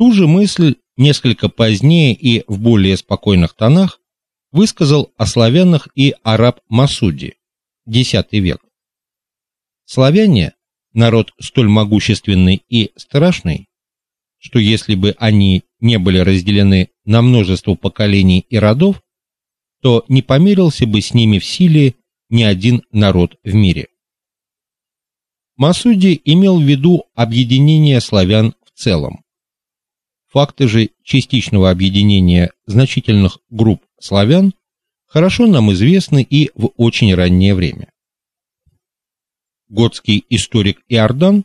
Ту же мысль несколько позднее и в более спокойных тонах высказал о славянах и араб Масуди, X век. Славяне народ столь могущественный и страшный, что если бы они не были разделены на множество поколений и родов, то не померился бы с ними в силе ни один народ в мире. Масуди имел в виду объединение славян в целом. Факты же частичного объединения значительных групп славян хорошо нам известны и в очень раннее время. Готский историк Иордан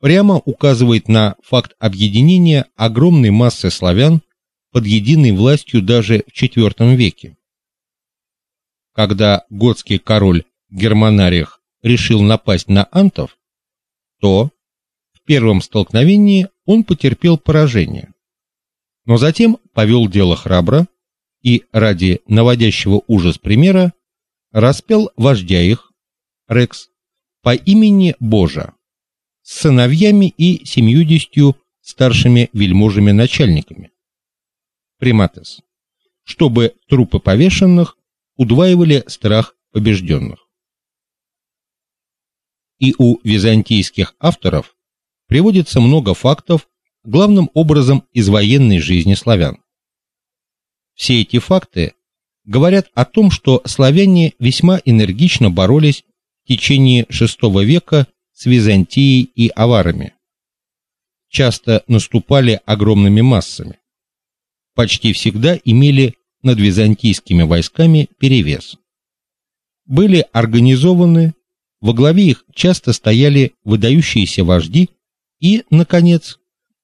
прямо указывает на факт объединения огромной массы славян под единой властью даже в IV веке. Когда готский король Германарих решил напасть на антов, то первом столкновении он потерпел поражение. Но затем повел дело храбро и ради наводящего ужас примера распял вождя их Рекс по имени Божа с сыновьями и семьюдесятью старшими вельможами-начальниками. Приматес. Чтобы трупы повешенных удваивали страх побежденных. И у византийских авторов приводится много фактов, главным образом из военной жизни славян. Все эти факты говорят о том, что славяне весьма энергично боролись в течение VI века с Византией и аварами. Часто наступали огромными массами. Почти всегда имели над византийскими войсками перевес. Были организованы, во главе их часто стояли выдающиеся вожди и, наконец,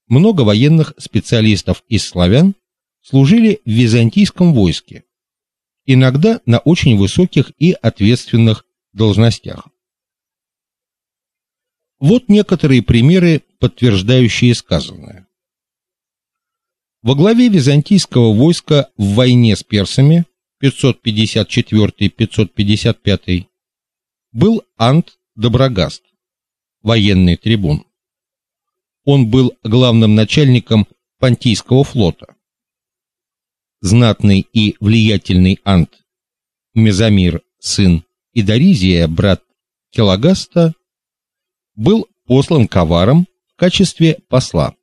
много военных специалистов из славян служили в византийском войске, иногда на очень высоких и ответственных должностях. Вот некоторые примеры, подтверждающие сказанное. Во главе византийского войска в войне с персами 554-555 был Ант Доброгаст, военный трибун. Он был главным начальником Понтийского флота. Знатный и влиятельный Ант Мезамир, сын Идаризия, брат Келагаста, был послан коваром в качестве посла.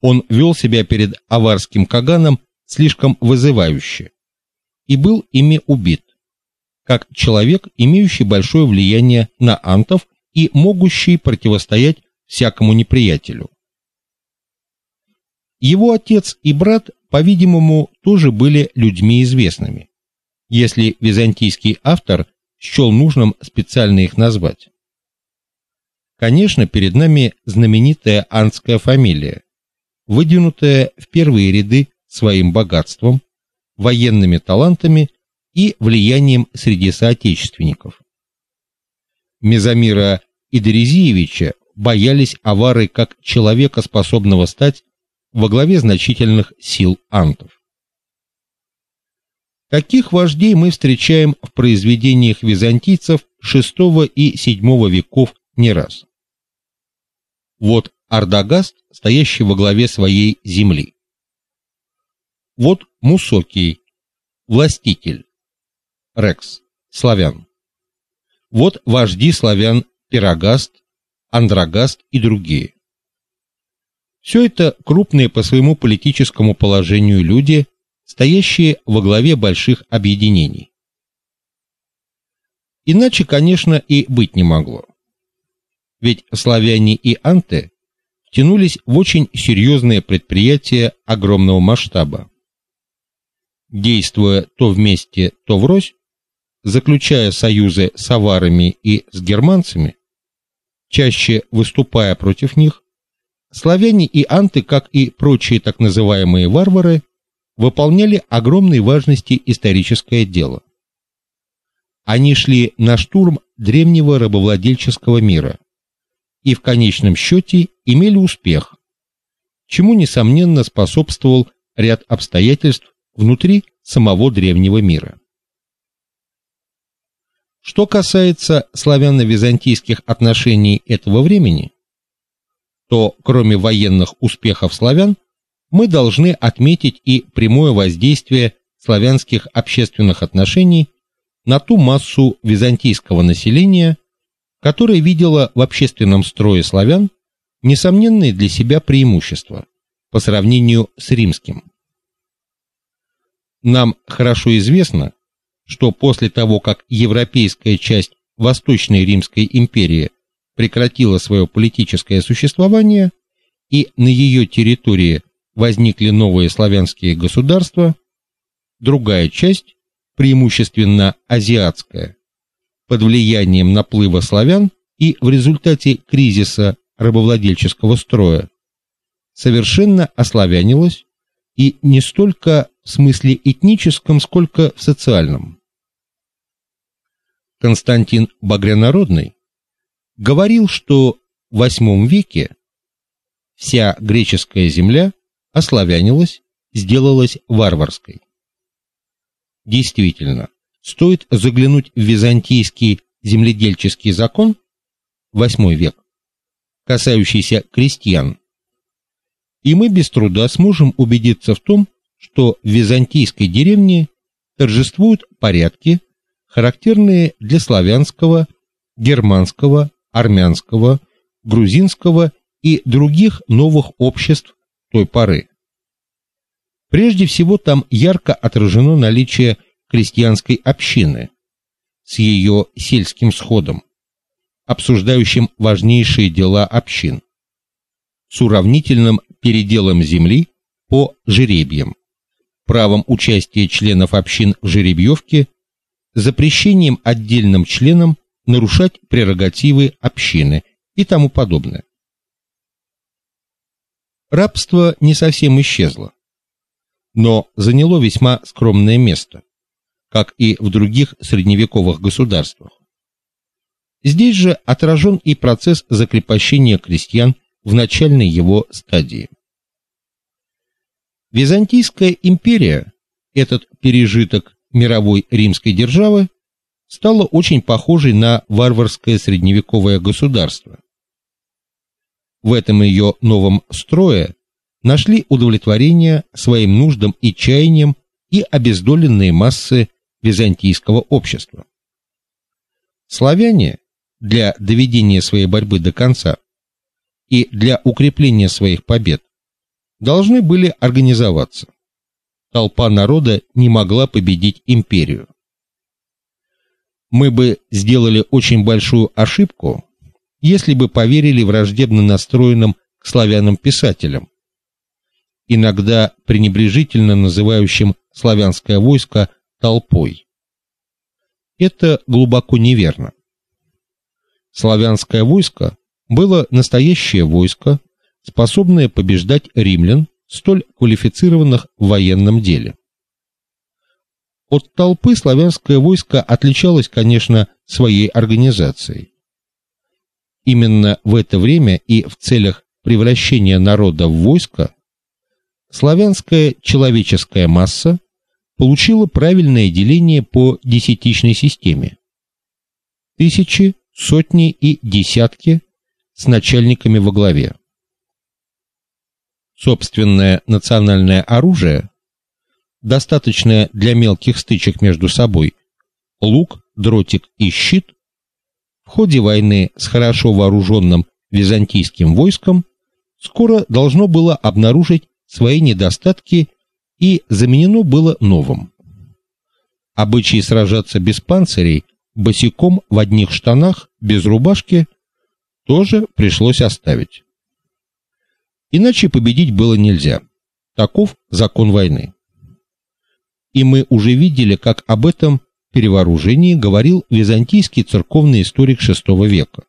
Он вел себя перед аварским каганом слишком вызывающе и был ими убит, как человек, имеющий большое влияние на антов и могущий противостоять всякому неприятелю. Его отец и брат, по-видимому, тоже были людьми известными, если византийский автор счел нужным специально их назвать. Конечно, перед нами знаменитая антская фамилия, выдвинутая в первые ряды своим богатством, военными талантами и влиянием среди соотечественников. Мезамира Идризиевича боялись авары как человека, способного стать во главе значительных сил антов. Таких вождей мы встречаем в произведениях византийцев VI и VII веков не раз. Вот Ардагаст, стоящий во главе своей земли. Вот Мусокий, властитель. Рекс, славян. Вот вожди славян Пирогаст, Андрогаст и другие. Все это крупные по своему политическому положению люди, стоящие во главе больших объединений. Иначе, конечно, и быть не могло. Ведь славяне и анты тянулись в очень серьезные предприятия огромного масштаба. Действуя то вместе, то врозь, заключая союзы с аварами и с германцами, чаще выступая против них, славяне и анты, как и прочие так называемые варвары, выполняли огромной важности историческое дело. Они шли на штурм древнего рабовладельческого мира и в конечном счете имели успех, чему несомненно способствовал ряд обстоятельств внутри самого древнего мира. Что касается славяно-византийских отношений этого времени, то кроме военных успехов славян, мы должны отметить и прямое воздействие славянских общественных отношений на ту массу византийского населения, которая видела в общественном строе славян несомненные для себя преимущества по сравнению с римским. Нам хорошо известно, что после того, как европейская часть Восточной Римской империи прекратила свое политическое существование и на ее территории возникли новые славянские государства, другая часть, преимущественно азиатская, под влиянием наплыва славян и в результате кризиса рабовладельческого строя, совершенно ославянилась и не столько в смысле этническом, сколько в социальном. Константин Багрянародный говорил, что в VIII веке вся греческая земля ославянилась, сделалась варварской. Действительно, стоит заглянуть в византийский земледельческий закон VIII век, касающийся крестьян, и мы без труда сможем убедиться в том, что в византийской деревне торжествуют порядки, характерные для славянского, германского, армянского, грузинского и других новых обществ той поры. Прежде всего там ярко отражено наличие крестьянской общины с ее сельским сходом, обсуждающим важнейшие дела общин, с уравнительным переделом земли по жеребьям, правом участия членов общин в жеребьевке, запрещением отдельным членам нарушать прерогативы общины и тому подобное. Рабство не совсем исчезло, но заняло весьма скромное место, как и в других средневековых государствах. Здесь же отражен и процесс закрепощения крестьян в начальной его стадии. Византийская империя, этот пережиток мировой римской державы, стала очень похожей на варварское средневековое государство. В этом ее новом строе нашли удовлетворение своим нуждам и чаяниям и обездоленные массы византийского общества. Славяне для доведения своей борьбы до конца и для укрепления своих побед должны были организоваться. Толпа народа не могла победить империю. Мы бы сделали очень большую ошибку, если бы поверили враждебно настроенным к славянам писателям, иногда пренебрежительно называющим славянское войско толпой. Это глубоко неверно. Славянское войско было настоящее войско, способное побеждать римлян, столь квалифицированных в военном деле. От толпы славянское войско отличалось, конечно, своей организацией. Именно в это время и в целях превращения народа в войско славянская человеческая масса получила правильное деление по десятичной системе. Тысячи, сотни и десятки с начальниками во главе. Собственное национальное оружие, достаточное для мелких стычек между собой, лук, дротик и щит, в ходе войны с хорошо вооруженным византийским войском скоро должно было обнаружить свои недостатки и заменено было новым. Обычай сражаться без панцирей, босиком в одних штанах, без рубашки тоже пришлось оставить. Иначе победить было нельзя. Таков закон войны. И мы уже видели, как об этом перевооружении говорил византийский церковный историк VI века,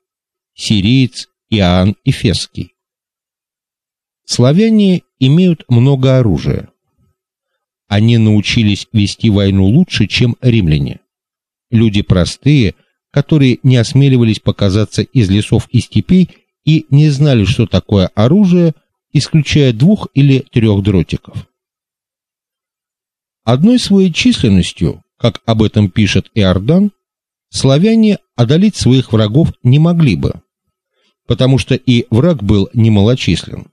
сириец Иоанн Эфесский. Славяне имеют много оружия. Они научились вести войну лучше, чем римляне. Люди простые – которые не осмеливались показаться из лесов и степей и не знали, что такое оружие, исключая двух или трех дротиков. Одной своей численностью, как об этом пишет Иордан, славяне одолеть своих врагов не могли бы. потому что и враг был немалочислен.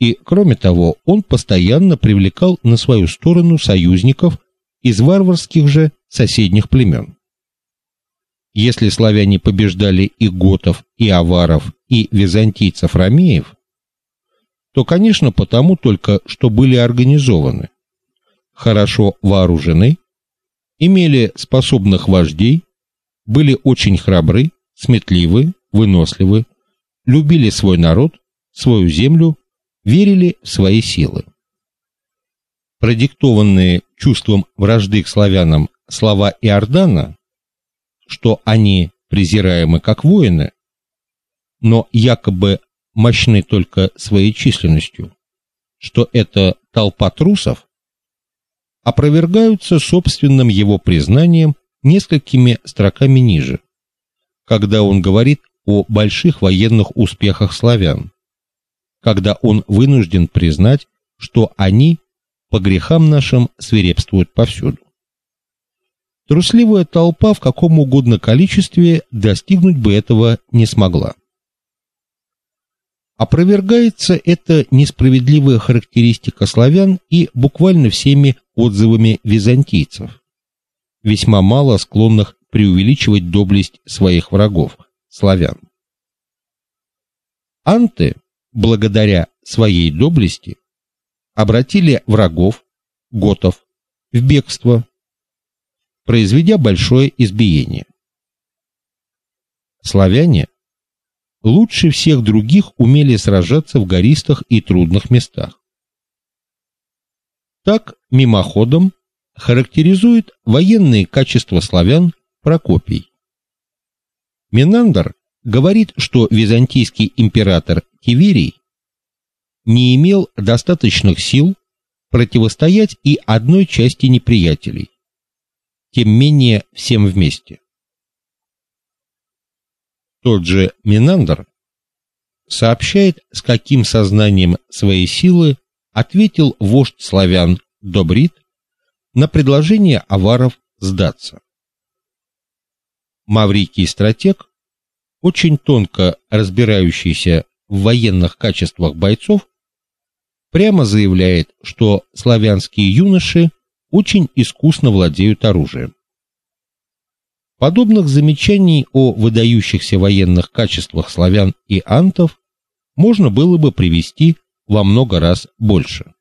И кроме того, он постоянно привлекал на свою сторону союзников из варварских же соседних племен. Если славяне побеждали и готов, и аваров, и византийцев-ромеев, то, конечно, потому только, что были организованы, хорошо вооружены, имели способных вождей, были очень храбры, сметливы, выносливы, любили свой народ, свою землю, верили в свои силы. Продиктованные чувством вражды к славянам слова Иордана что они презираемы как воины, но якобы мощны только своей численностью, что это толпа трусов, опровергаются собственным его признанием несколькими строками ниже, когда он говорит о больших военных успехах славян, когда он вынужден признать, что они по грехам нашим свирепствуют повсюду. Трусливая толпа в каком угодно количестве достигнуть бы этого не смогла. Опровергается эта несправедливая характеристика славян и буквально всеми отзывами византийцев, весьма мало склонных преувеличивать доблесть своих врагов славян. Анты, благодаря своей доблести, обратили врагов готов в бегство произведя большое избиение. Славяне лучше всех других умели сражаться в гористых и трудных местах. Так мимоходом характеризует военные качества славян Прокопий. Менандр говорит, что византийский император Тиверий не имел достаточных сил противостоять и одной части неприятелей, тем менее всем вместе. Тот же Минандр сообщает, с каким сознанием своей силы ответил вождь славян Добрит на предложение аваров сдаться. Маврикий стратег, очень тонко разбирающийся в военных качествах бойцов, прямо заявляет, что славянские юноши очень искусно владеют оружием. Подобных замечаний о выдающихся военных качествах славян и антов можно было бы привести во много раз больше.